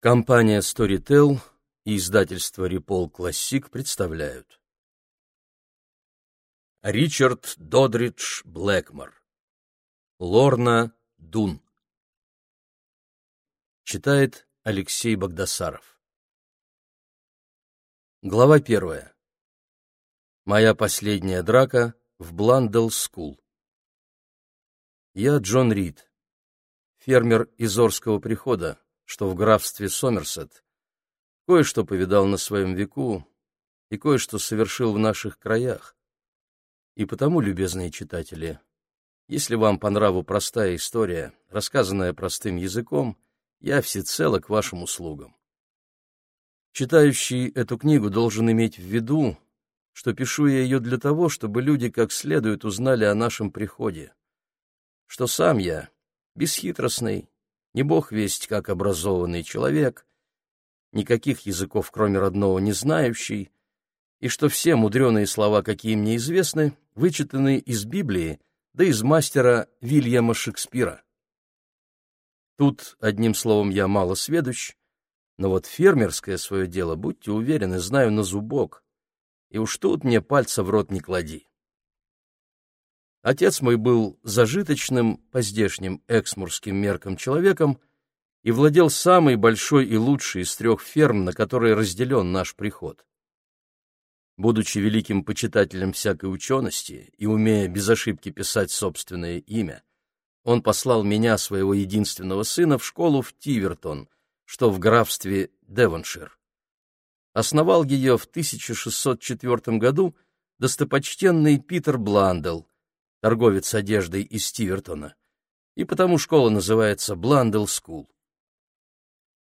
Компания Storytel и издательство Репол Классик представляют. Ричард Додридж Блэкмор. Лорна Дун. Читает Алексей Богдасаров. Глава первая. Моя последняя драка в Бландел-скул. Я Джон Рид, фермер из Орского прихода, что в графстве Сомерсет. Кое-что повидал на своем веку и кое-что совершил в наших краях. И потому, любезные читатели, если вам по нраву простая история, рассказанная простым языком, я всецело к вашим услугам. Читающий эту книгу должен иметь в виду, что пишу я ее для того, чтобы люди как следует узнали о нашем приходе, что сам я бесхитростный, не бог весть как образованный человек, никаких языков, кроме родного, не знающий, и что все мудреные слова, какие мне известны, вычитаны из Библии, да из мастера Вильяма Шекспира. Тут, одним словом, я мало сведущ, но вот фермерское свое дело, будьте уверены, знаю на зубок, и уж тут мне пальца в рот не клади. Отец мой был зажиточным, по здешним эксмурским меркам человеком и владел самой большой и лучшей из трех ферм, на которые разделен наш приход. Будучи великим почитателем всякой учености и умея без ошибки писать собственное имя, он послал меня, своего единственного сына, в школу в Тивертон, что в графстве Девоншир. Основал ее в 1604 году достопочтенный Питер Бландел, торговец одеждой из Стивертона, и потому школа называется Бландел Скул.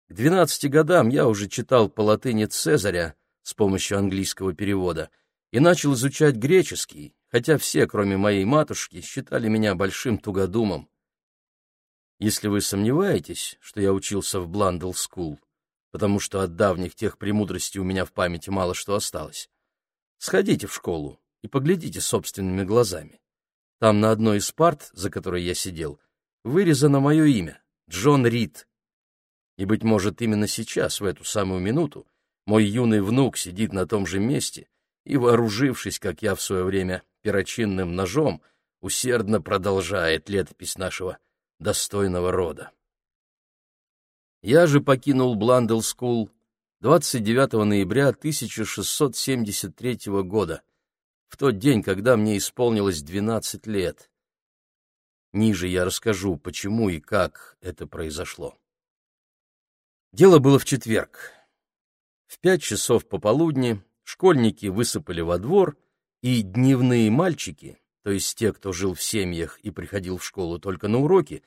К двенадцати годам я уже читал по латыни Цезаря с помощью английского перевода и начал изучать греческий, хотя все, кроме моей матушки, считали меня большим тугодумом. Если вы сомневаетесь, что я учился в Бландел Скул, потому что от давних тех премудростей у меня в памяти мало что осталось, сходите в школу и поглядите собственными глазами. Там на одной из парт, за которой я сидел, вырезано мое имя — Джон Рид. И, быть может, именно сейчас, в эту самую минуту, мой юный внук сидит на том же месте и, вооружившись, как я в свое время, перочинным ножом, усердно продолжает летопись нашего достойного рода. Я же покинул Бландел Скул 29 ноября 1673 года, в тот день, когда мне исполнилось двенадцать лет. Ниже я расскажу, почему и как это произошло. Дело было в четверг. В пять часов пополудни школьники высыпали во двор, и дневные мальчики, то есть те, кто жил в семьях и приходил в школу только на уроки,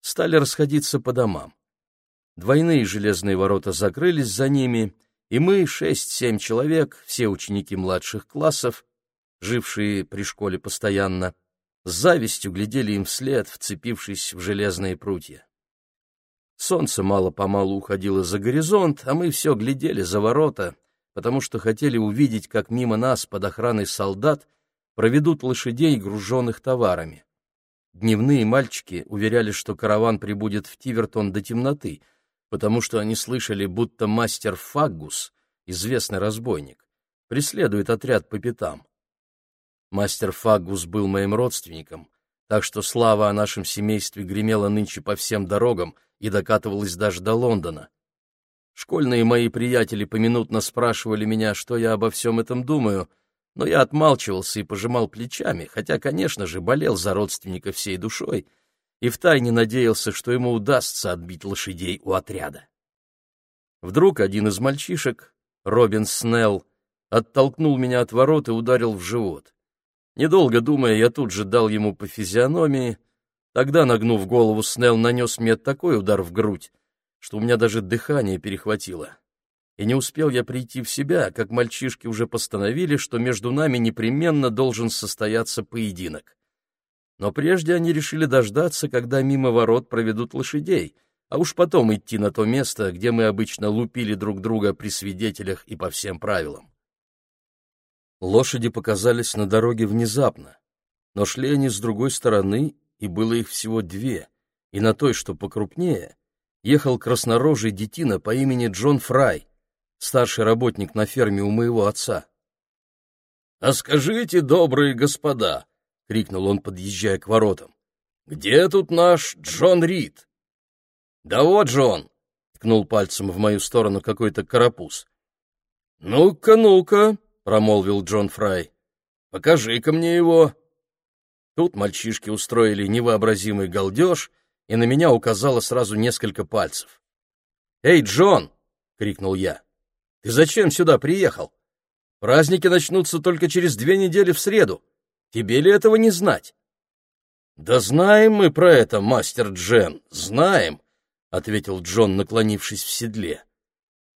стали расходиться по домам. Двойные железные ворота закрылись за ними, и мы, шесть-семь человек, все ученики младших классов, жившие при школе постоянно, с завистью глядели им вслед, вцепившись в железные прутья. Солнце мало-помалу уходило за горизонт, а мы все глядели за ворота, потому что хотели увидеть, как мимо нас под охраной солдат проведут лошадей, груженных товарами. Дневные мальчики уверяли, что караван прибудет в Тивертон до темноты, потому что они слышали, будто мастер Фаггус, известный разбойник, преследует отряд по пятам. Мастер Фагус был моим родственником, так что слава о нашем семействе гремела нынче по всем дорогам и докатывалась даже до Лондона. Школьные мои приятели поминутно спрашивали меня, что я обо всем этом думаю, но я отмалчивался и пожимал плечами, хотя, конечно же, болел за родственника всей душой и втайне надеялся, что ему удастся отбить лошадей у отряда. Вдруг один из мальчишек, Робин Снелл, оттолкнул меня от ворот и ударил в живот. Недолго думая, я тут же дал ему по физиономии. Тогда, нагнув голову, Снелл нанес мне такой удар в грудь, что у меня даже дыхание перехватило. И не успел я прийти в себя, как мальчишки уже постановили, что между нами непременно должен состояться поединок. Но прежде они решили дождаться, когда мимо ворот проведут лошадей, а уж потом идти на то место, где мы обычно лупили друг друга при свидетелях и по всем правилам. Лошади показались на дороге внезапно, но шли они с другой стороны, и было их всего две, и на той, что покрупнее, ехал краснорожий детина по имени Джон Фрай, старший работник на ферме у моего отца. — А скажите, добрые господа, — крикнул он, подъезжая к воротам, — где тут наш Джон Рид? — Да вот же он, — ткнул пальцем в мою сторону какой-то карапуз. — Ну-ка, ну-ка, — промолвил Джон Фрай, — покажи-ка мне его. Тут мальчишки устроили невообразимый галдеж, и на меня указало сразу несколько пальцев. «Эй, Джон!» — крикнул я. «Ты зачем сюда приехал? Праздники начнутся только через две недели в среду. Тебе ли этого не знать?» «Да знаем мы про это, мастер Джен, знаем», — ответил Джон, наклонившись в седле.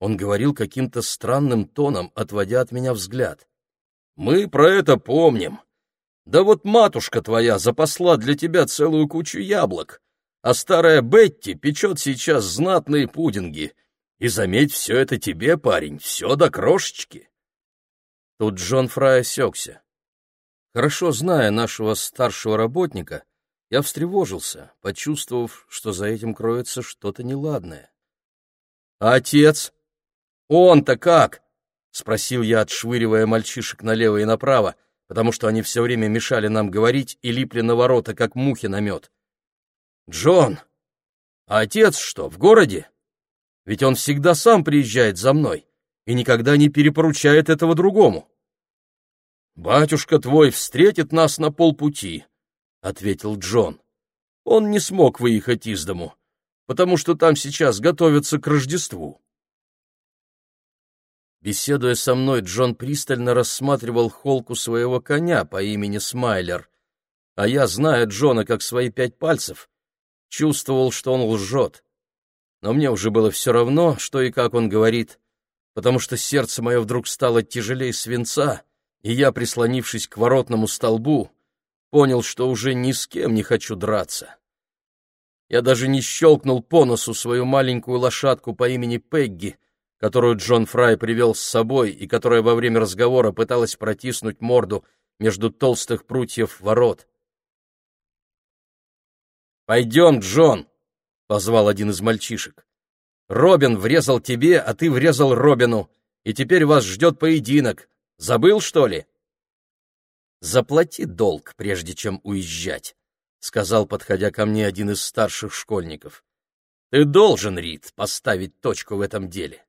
Он говорил каким-то странным тоном, отводя от меня взгляд. «Мы про это помним. Да вот матушка твоя запасла для тебя целую кучу яблок, а старая Бетти печет сейчас знатные пудинги. И заметь, все это тебе, парень, все до крошечки. Тут Джон Фрай осекся. Хорошо зная нашего старшего работника, я встревожился, почувствовав, что за этим кроется что-то неладное. «А отец? Он-то как?» — спросил я, отшвыривая мальчишек налево и направо, потому что они все время мешали нам говорить и липли на ворота, как мухи на мед. «Джон, а отец что, в городе? Ведь он всегда сам приезжает за мной и никогда не перепоручает этого другому». «Батюшка твой встретит нас на полпути», — ответил Джон. «Он не смог выехать из дому, потому что там сейчас готовятся к Рождеству». Беседуя со мной, Джон пристально рассматривал холку своего коня по имени Смайлер, а я, зная Джона как свои пять пальцев, чувствовал, что он лжет. Но мне уже было все равно, что и как он говорит, потому что сердце мое вдруг стало тяжелее свинца, и я, прислонившись к воротному столбу, понял, что уже ни с кем не хочу драться. Я даже не щелкнул по носу свою маленькую лошадку по имени Пегги, которую Джон Фрай привел с собой и которая во время разговора пыталась протиснуть морду между толстых прутьев ворот. «Пойдем, Джон!» — позвал один из мальчишек. «Робин врезал тебе, а ты врезал Робину, и теперь вас ждет поединок. Забыл, что ли?» «Заплати долг, прежде чем уезжать», — сказал, подходя ко мне один из старших школьников. «Ты должен, Рид, поставить точку в этом деле».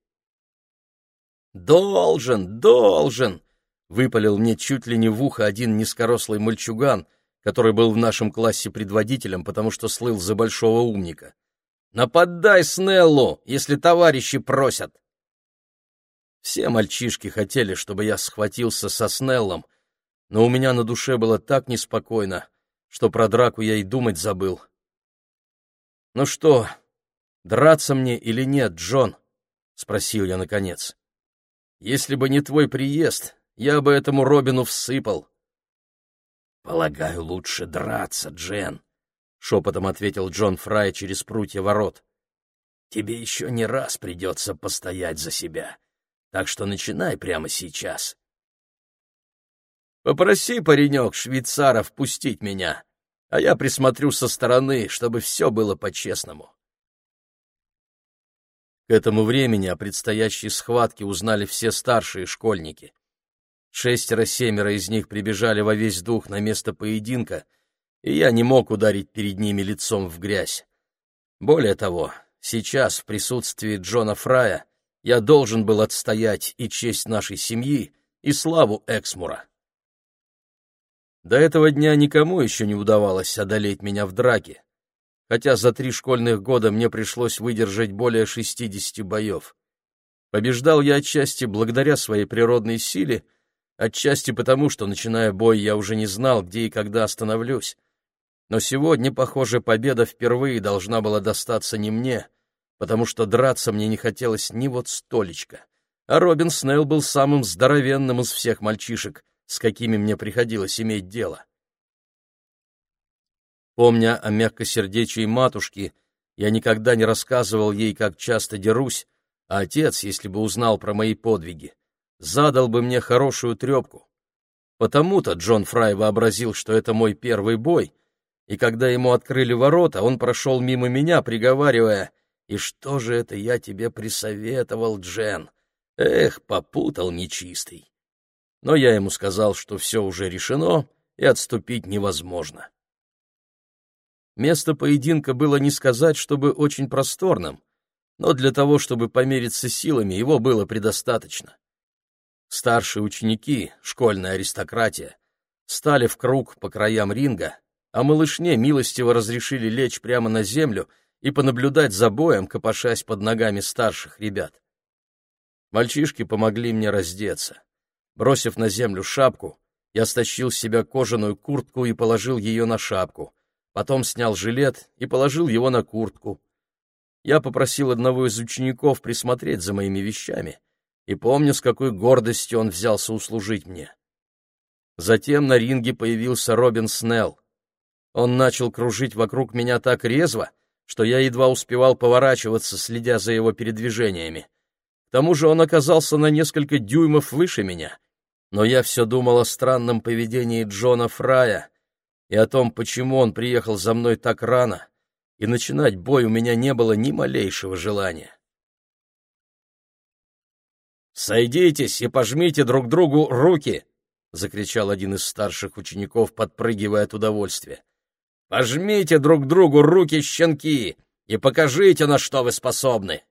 «Должен, должен!» — выпалил мне чуть ли не в ухо один низкорослый мальчуган, который был в нашем классе предводителем, потому что слыл за большого умника. «Нападай Снеллу, если товарищи просят!» Все мальчишки хотели, чтобы я схватился со Снеллом, но у меня на душе было так неспокойно, что про драку я и думать забыл. «Ну что, драться мне или нет, Джон?» — спросил я наконец. Если бы не твой приезд, я бы этому Робину всыпал. — Полагаю, лучше драться, Джен, — шепотом ответил Джон Фрай через прутья ворот. — Тебе еще не раз придется постоять за себя, так что начинай прямо сейчас. — Попроси, паренек, швейцара впустить меня, а я присмотрю со стороны, чтобы все было по-честному. К этому времени о предстоящей схватке узнали все старшие школьники. Шестеро-семеро из них прибежали во весь дух на место поединка, и я не мог ударить перед ними лицом в грязь. Более того, сейчас, в присутствии Джона Фрая, я должен был отстоять и честь нашей семьи, и славу Эксмура. До этого дня никому еще не удавалось одолеть меня в драке, хотя за три школьных года мне пришлось выдержать более 60 боев. Побеждал я отчасти благодаря своей природной силе, отчасти потому, что, начиная бой, я уже не знал, где и когда остановлюсь. Но сегодня, похоже, победа впервые должна была достаться не мне, потому что драться мне не хотелось ни вот столечко. А Робин Снелл был самым здоровенным из всех мальчишек, с какими мне приходилось иметь дело. Помня о мягкосердечии матушки, я никогда не рассказывал ей, как часто дерусь, а отец, если бы узнал про мои подвиги, задал бы мне хорошую трепку. Потому-то Джон Фрай вообразил, что это мой первый бой, и когда ему открыли ворота, он прошел мимо меня, приговаривая И что же это я тебе присоветовал, Джен? Эх, попутал нечистый. Но я ему сказал, что все уже решено, и отступить невозможно. Место поединка было не сказать, чтобы очень просторным, но для того, чтобы помериться силами, его было предостаточно. Старшие ученики, школьная аристократия, стали в круг по краям ринга, а малышне милостиво разрешили лечь прямо на землю и понаблюдать за боем, копошась под ногами старших ребят. Мальчишки помогли мне раздеться. Бросив на землю шапку, я стащил с себя кожаную куртку и положил ее на шапку, потом снял жилет и положил его на куртку. Я попросил одного из учеников присмотреть за моими вещами, и помню, с какой гордостью он взялся услужить мне. Затем на ринге появился Робин Снелл. Он начал кружить вокруг меня так резво, что я едва успевал поворачиваться, следя за его передвижениями. К тому же он оказался на несколько дюймов выше меня. Но я все думал о странном поведении Джона Фрая и о том, почему он приехал за мной так рано, и начинать бой у меня не было ни малейшего желания. «Сойдитесь и пожмите друг другу руки!» — закричал один из старших учеников, подпрыгивая от удовольствия. Пожмите друг другу руки, щенки, и покажите, на что вы способны.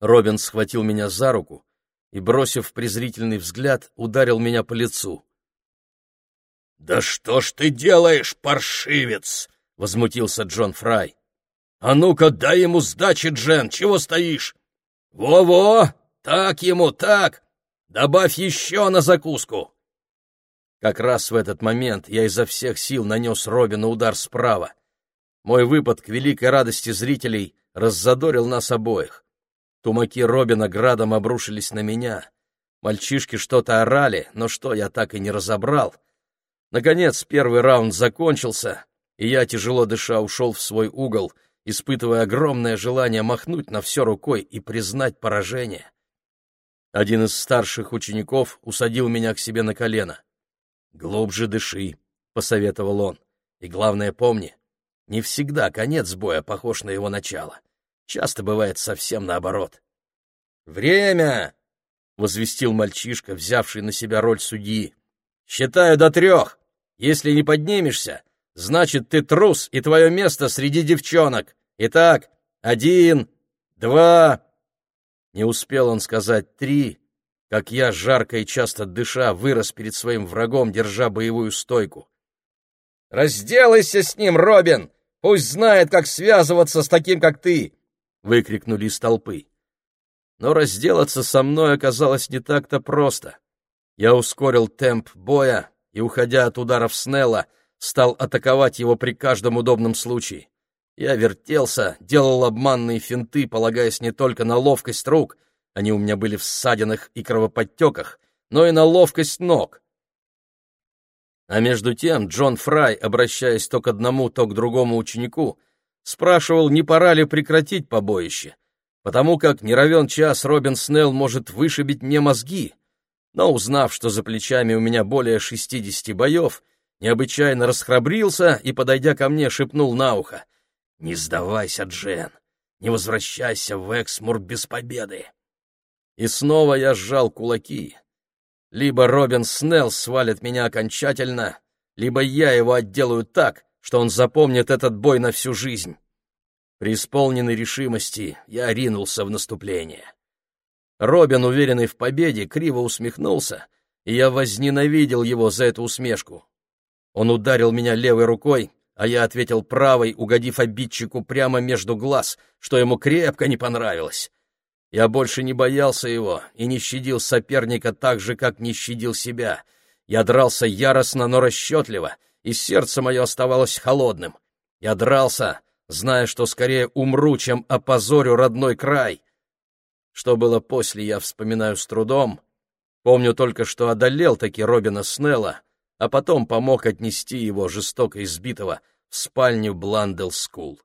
Робин схватил меня за руку и, бросив презрительный взгляд, ударил меня по лицу. «Да что ж ты делаешь, паршивец!» — возмутился Джон Фрай. «А ну-ка, дай ему сдачи, Джен, чего стоишь? Во-во, так ему, так! Добавь еще на закуску!» Как раз в этот момент я изо всех сил нанес Робину удар справа. Мой выпад к великой радости зрителей раззадорил нас обоих. Тумаки Робина градом обрушились на меня. Мальчишки что-то орали, но что я так и не разобрал. Наконец первый раунд закончился, и я, тяжело дыша, ушел в свой угол, испытывая огромное желание махнуть на все рукой и признать поражение. Один из старших учеников усадил меня к себе на колено. «Глубже дыши», — посоветовал он. «И главное помни, не всегда конец боя похож на его начало. Часто бывает совсем наоборот». «Время!» — возвестил мальчишка, взявший на себя роль судьи. «Считаю до трех. Если не поднимешься, значит, ты трус, и твое место среди девчонок. Итак, один, два...» Не успел он сказать «три», как я, жарко и часто дыша, вырос перед своим врагом, держа боевую стойку. «Разделайся с ним, Робин! Пусть знает, как связываться с таким, как ты!» — выкрикнули из толпы. Но разделаться со мной оказалось не так-то просто. Я ускорил темп боя и, уходя от ударов Снелла, стал атаковать его при каждом удобном случае. Я вертелся, делал обманные финты, полагаясь не только на ловкость рук — они у меня были в ссадинах и кровоподтеках, но и на ловкость ног. А между тем Джон Фрай, обращаясь то к одному, то к другому ученику, спрашивал, не пора ли прекратить побоище, потому как не равен час Робин Снелл может вышибить мне мозги. Но, узнав, что за плечами у меня более шестидесяти боев, необычайно расхрабрился и, подойдя ко мне, шепнул на ухо, «Не сдавайся, Джен, не возвращайся в Эксмур без победы». И снова я сжал кулаки. Либо Робин Снелл свалит меня окончательно, либо я его отделаю так, что он запомнит этот бой на всю жизнь. При исполненной решимости я ринулся в наступление. Робин, уверенный в победе, криво усмехнулся, и я возненавидел его за эту усмешку. Он ударил меня левой рукой, а я ответил правой, угодив обидчику прямо между глаз, что ему крепко не понравилось. Я больше не боялся его и не щадил соперника так же, как не щадил себя. Я дрался яростно, но расчетливо, и сердце мое оставалось холодным. Я дрался, зная, что скорее умру, чем опозорю родной край. Что было после, я вспоминаю с трудом. Помню только, что одолел таки Робина Снелла, а потом помог отнести его, жестоко избитого, в спальню Бландел Скул.